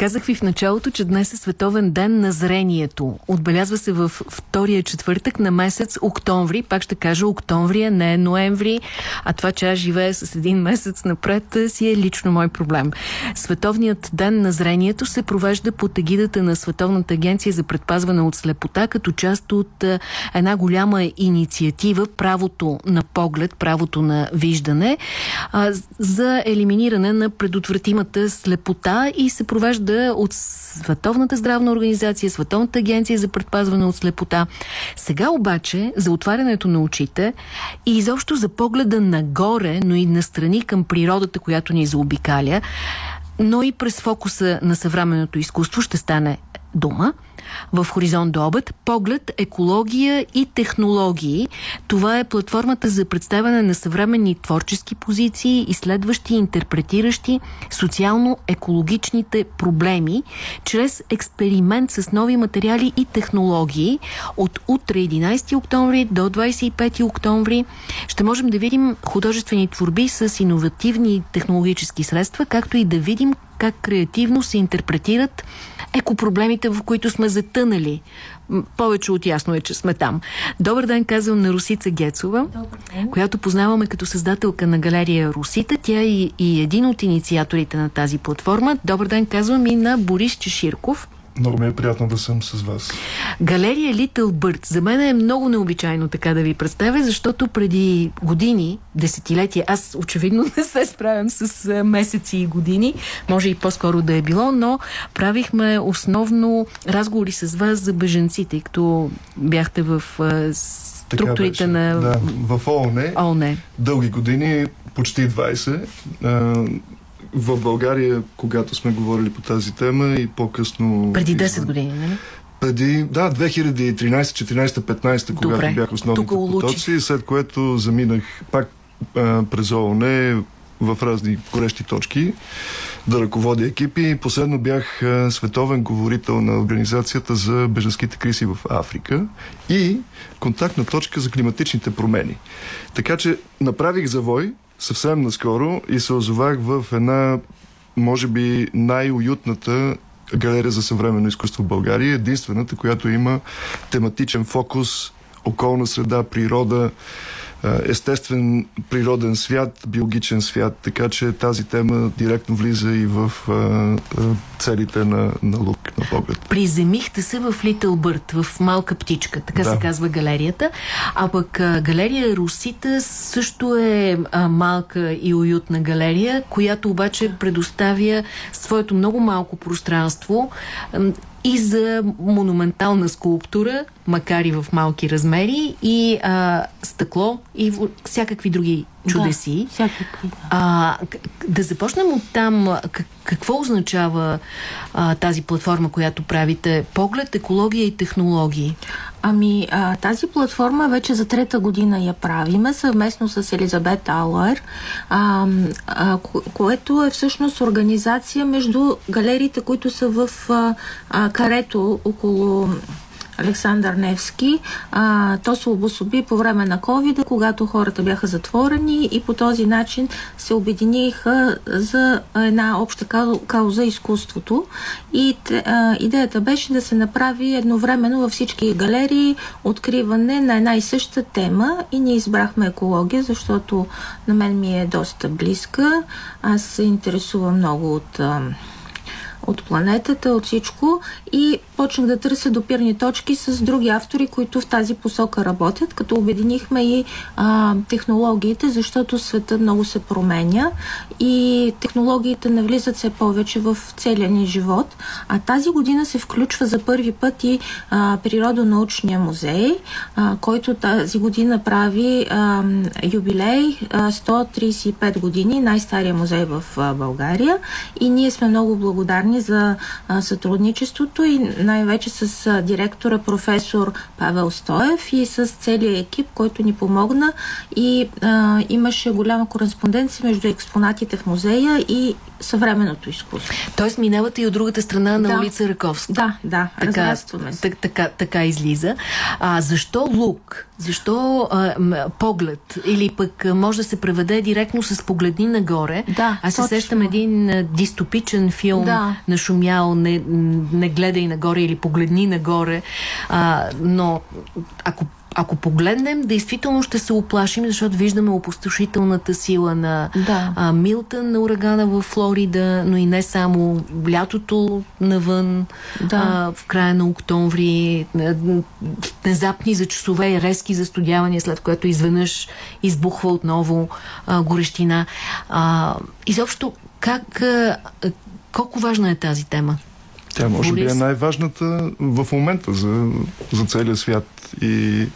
Казах ви в началото, че днес е Световен ден на зрението. Отбелязва се в втория четвъртък на месец октомври. Пак ще кажа октомври, а не ноември. А това, че аз живея с един месец напред, си е лично мой проблем. Световният ден на зрението се провежда под егидата на Световната агенция за предпазване от слепота, като част от една голяма инициатива правото на поглед, правото на виждане, за елиминиране на предотвратимата слепота и се провежда да от Световната здравна организация, Световната агенция за предпазване от слепота. Сега обаче за отварянето на очите и изобщо за погледа нагоре, но и настрани към природата, която ни заобикаля, но и през фокуса на съвременното изкуство ще стане дума в Хоризонт до обед. Поглед, екология и технологии. Това е платформата за представяне на съвременни творчески позиции, изследващи и интерпретиращи социално-екологичните проблеми чрез експеримент с нови материали и технологии. От утре 11 октомври до 25 октомври ще можем да видим художествени творби с иновативни технологически средства, както и да видим как креативно се интерпретират екопроблемите, в които сме затънали. Повече от ясно е, че сме там. Добър ден, казвам на Русица Гецова, която познаваме като създателка на галерия Русита. Тя е и, и един от инициаторите на тази платформа. Добър ден, казвам и на Борис Чеширков, много ми е приятно да съм с вас. Галерия Little Bird. За мен е много необичайно така да ви представя, защото преди години, десетилетия, аз очевидно не се справям с месеци и години, може и по-скоро да е било, но правихме основно разговори с вас за беженците, като бяхте в структурите на... Да, в ООН. ООН. Дълги години, почти 20 в България, когато сме говорили по тази тема и по-късно... Преди 10 години, нали? Преди, да, 2013, 14, 15, когато Добре. бях основните потоци, след което заминах пак а, през ООН в разни горещи точки да ръководя екипи. Последно бях а, световен говорител на Организацията за беженските кризи в Африка и контактна точка за климатичните промени. Така че направих завой съвсем наскоро и се озовах в една, може би, най-уютната галерия за съвременно изкуство в България, единствената, която има тематичен фокус околна среда, природа, естествен природен свят, биологичен свят, така че тази тема директно влиза и в а, а, целите на, на лук, на поглед. Приземихте се в Little Bird, в Малка птичка, така да. се казва галерията. А пък галерия Русита също е малка и уютна галерия, която обаче предоставя своето много малко пространство и за монументална скулптура, макар и в малки размери, и а, стъкло, и всякакви други чудеси. Да, всякакви, да. А, да започнем от там. Какво означава а, тази платформа, която правите? Поглед, екология и технологии. Ами, а, тази платформа вече за трета година я правиме съвместно с Елизабет Ауер, а, а, ко което е всъщност организация между галериите, които са в а, а, карето около Александър Невски. А, то се обособи по време на COVID, когато хората бяха затворени и по този начин се обединиха за една обща кауза изкуството. И а, идеята беше да се направи едновременно във всички галерии откриване на една и съща тема и ние избрахме екология, защото на мен ми е доста близка. Аз се интересувам много от от планетата, от всичко и почнах да търся допирни точки с други автори, които в тази посока работят, като обединихме и а, технологиите, защото света много се променя и технологиите навлизат все повече в целия ни живот. А тази година се включва за първи път и а, Природонаучния музей, а, който тази година прави а, юбилей а, 135 години, най-стария музей в а, България и ние сме много благодарни за а, сътрудничеството и най-вече с директора професор Павел Стоев и с целият екип, който ни помогна и а, имаше голяма кореспонденция между експонатите в музея и съвременното изкуство. Тоест минавате и от другата страна на да. улица Раковска. Да, да, така, така, така, така излиза. А защо лук? Защо а, поглед? Или пък може да се преведе директно с погледни нагоре? Да, Аз се точно. сещам един дистопичен филм да. на Шумял, не, не гледай нагоре или погледни нагоре. А, но ако ако погледнем, действително ще се оплашим, защото виждаме опустошителната сила на да. а, Милтън, на урагана в Флорида, но и не само лятото навън, да. а, в края на октомври, внезапни за часове и резки застудявания, след което изведнъж избухва отново а, горещина. А, изобщо, как, а, колко важна е тази тема? Тя може би е най-важната в момента за, за целия свят. И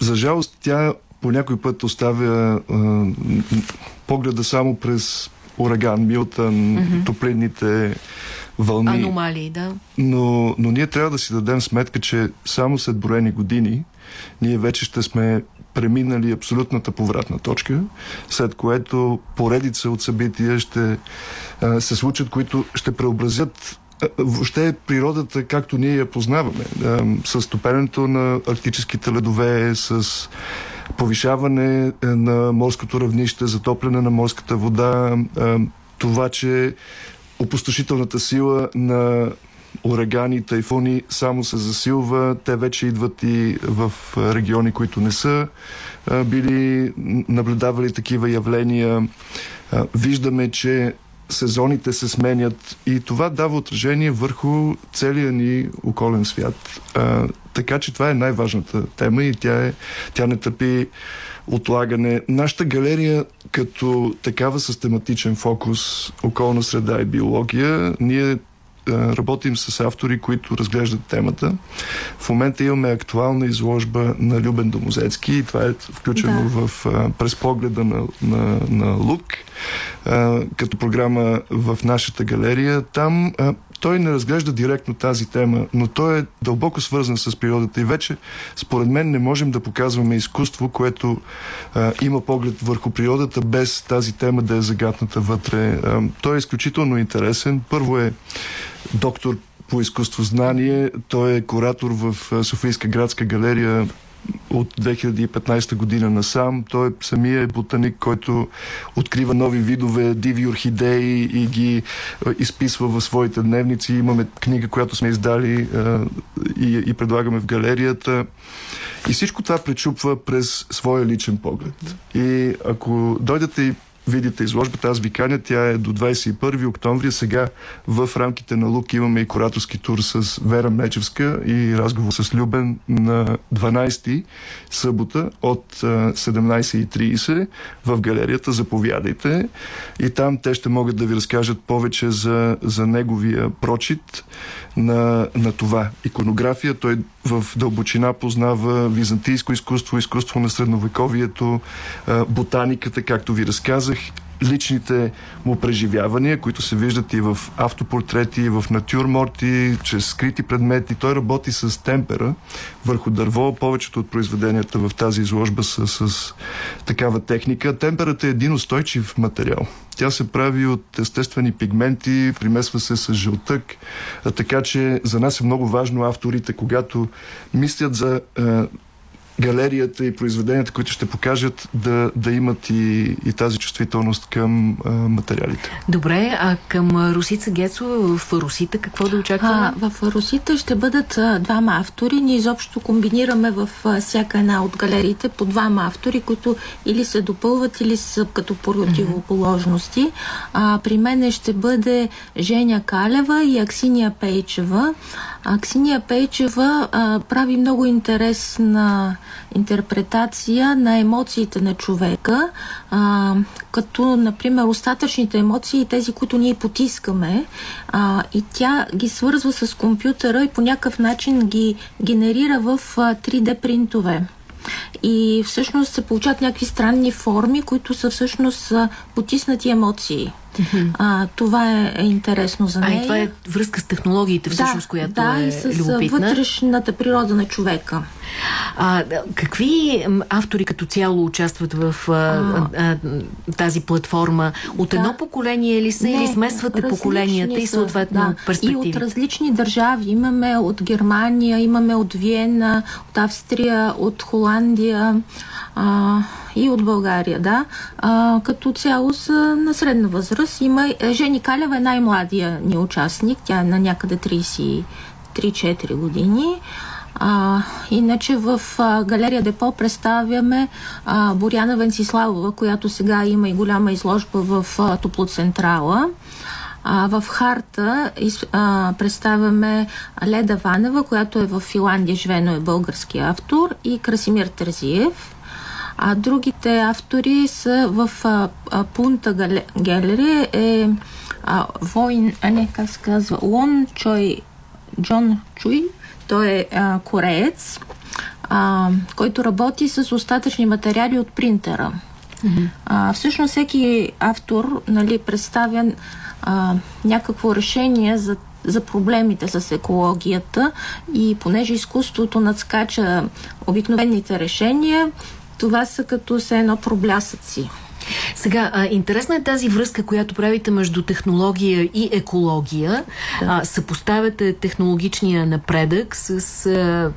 за жалост тя по някой път оставя а, погледа само през ураган, Милтън, mm-hmm. топлинните вълни. Аномалии, да. Но, но ние трябва да си дадем сметка, че само след броени години ние вече ще сме преминали абсолютната повратна точка, след което поредица от събития ще а, се случат, които ще преобразят въобще природата, както ние я познаваме, с топенето на арктическите ледове, с повишаване на морското равнище, затопляне на морската вода, това, че опустошителната сила на урагани, тайфуни само се засилва. Те вече идват и в региони, които не са били наблюдавали такива явления. Виждаме, че сезоните се сменят и това дава отражение върху целия ни околен свят. А, така че това е най-важната тема и тя, е, тя не търпи отлагане. Нашата галерия като такава с тематичен фокус околна среда и биология, ние работим с автори, които разглеждат темата. В момента имаме актуална изложба на Любен Домозецки и това е включено да. в, през погледа на, на, на Лук като програма в нашата галерия. Там той не разглежда директно тази тема, но той е дълбоко свързан с природата и вече, според мен, не можем да показваме изкуство, което а, има поглед върху природата, без тази тема да е загатната вътре. А, той е изключително интересен. Първо е доктор по изкуство знание. Той е куратор в Софийска градска галерия от 2015 година насам. Той самия е ботаник, който открива нови видове диви орхидеи и ги изписва в своите дневници. Имаме книга, която сме издали и, и предлагаме в галерията. И всичко това пречупва през своя личен поглед. И ако дойдете и видите изложбата. Аз ви каня, тя е до 21 октомври. Сега в рамките на Лук имаме и кураторски тур с Вера Мечевска и разговор с Любен на 12 събота от 17.30 в галерията. Заповядайте. И там те ще могат да ви разкажат повече за, за неговия прочит на, на това. Иконография, той в дълбочина познава византийско изкуство, изкуство на средновековието, ботаниката, както ви разказах, личните му преживявания, които се виждат и в автопортрети, и в натюрморти, чрез скрити предмети. Той работи с темпера върху дърво. Повечето от произведенията в тази изложба са с такава техника. Температа е един устойчив материал. Тя се прави от естествени пигменти, примесва се с жълтък, така че за нас е много важно авторите, когато мислят за галерията и произведенията, които ще покажат, да, да имат и, и тази чувствителност към а, материалите. Добре, а към Русица Гецова в Русита какво да очакваме? А, в Русита ще бъдат а, двама автори. Ние изобщо комбинираме в а, всяка една от галериите по двама автори, които или се допълват, или са като противоположности. А, при мен ще бъде Женя Калева и Аксиния Пейчева. Аксиния Пейчева а, прави много интересна интерпретация на емоциите на човека, а, като, например, остатъчните емоции и тези, които ние потискаме, а, и тя ги свързва с компютъра и по някакъв начин ги генерира в 3D принтове. И всъщност се получават някакви странни форми, които са всъщност потиснати емоции. А, това е, е интересно за нея. А и това е връзка с технологиите, всъщност, да, която да, е и с любопитна. вътрешната природа на човека. А, какви автори като цяло участват в а, а, а, тази платформа? От да. едно поколение ли са не, или смесвате поколенията и съответно да. перспективи? И от различни държави. Имаме от Германия, имаме от Виена, от Австрия, от Холандия а, и от България, да. А, като цяло са на средна възраст. Има Жени Калева е най-младия ни участник. Тя е на някъде 33-4 години. А, иначе в а, галерия Депо представяме а, Боряна Венциславова, която сега има и голяма изложба в а, Топлоцентрала. А, в Харта из, а, представяме Леда Ванева, която е в Финландия, живено е български автор, и Красимир Терзиев. А другите автори са в а, а, Пунта Галери е а, Войн, а не, как се казва, Лон Чой Джон Чуй, той е а, кореец, а, който работи с остатъчни материали от принтера. Mm-hmm. А, всъщност всеки автор нали, представя а, някакво решение за за проблемите с екологията и понеже изкуството надскача обикновените решения, това са като се едно проблясъци. Сега, а, интересна е тази връзка, която правите между технология и екология. Да. А, съпоставяте технологичния напредък с а,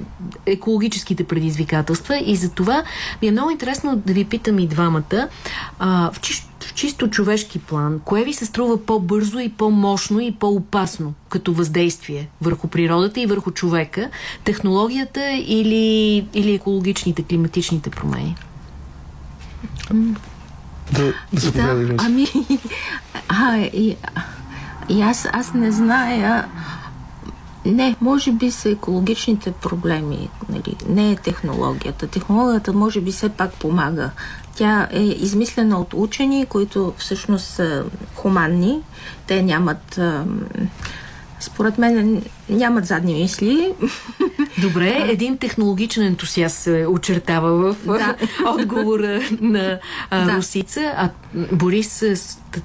екологическите предизвикателства и за това ми е много интересно да ви питам и двамата. А, в, чисто, чисто човешки план, кое ви се струва по-бързо и по-мощно и по-опасно като въздействие върху природата и върху човека? Технологията или, или екологичните, климатичните промени? Да, да се да, Ами, а, и, и аз, аз не зная. Не, може би са екологичните проблеми, нали, не е технологията. Технологията може би все пак помага. Тя е измислена от учени, които всъщност са хуманни. Те нямат според мен нямат задни мисли. Добре, един технологичен ентусиаст се очертава в да. отговора на а, да. Русица. А Борис,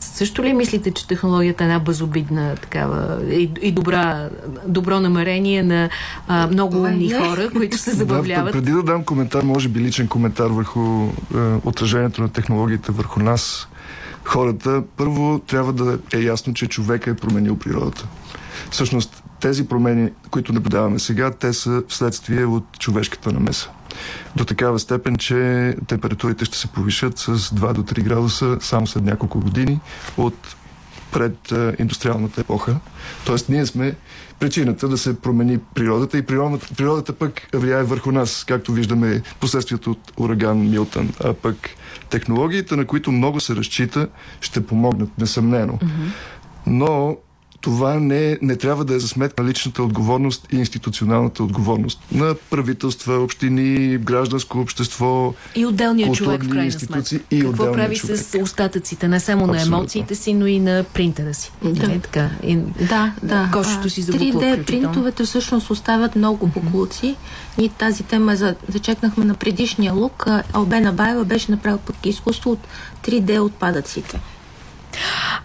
също ли мислите, че технологията е една безобидна такава и, и добра, добро намерение на а, много умни хора, които се забавляват? Да, преди да дам коментар, може би личен коментар върху а, отражението на технологията върху нас, хората, първо трябва да е ясно, че човека е променил природата. Всъщност, тези промени, които наблюдаваме сега, те са вследствие от човешката намеса. До такава степен, че температурите ще се повишат с 2 до 3 градуса само след няколко години от пред е, индустриалната епоха. Тоест, ние сме причината да се промени природата и природата, природата пък влияе върху нас, както виждаме последствието от ураган Милтън. А пък технологиите, на които много се разчита, ще помогнат, несъмнено. Mm-hmm. Но това не, не трябва да е за сметка на личната отговорност и институционалната отговорност на правителства, общини, гражданско общество. И отделния човек, в крайна сметка. И Какво прави човек. с остатъците, не само Абсолютно. на емоциите си, но и на принтера си. Да, не, така. И, да, да. Кошето си за 3D принтовете всъщност оставят много буклуци. Ние тази тема за, зачекнахме на предишния лук. Албена Баева беше направил пък изкуство от 3D отпадъците.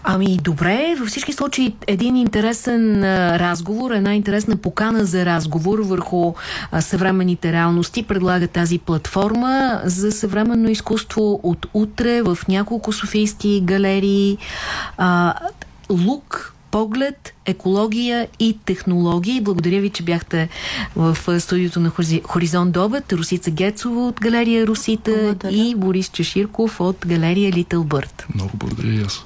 Ами добре, във всички случаи един интересен а, разговор, една интересна покана за разговор върху а, съвременните реалности предлага тази платформа за съвременно изкуство от утре в няколко софийски галерии. А, Лук поглед, екология и технологии. Благодаря ви, че бяхте в студиото на Хоризонт Добът. Русица Гецова от галерия Русита благодаря. и Борис Чеширков от галерия Литъл Бърт. Много благодаря и аз.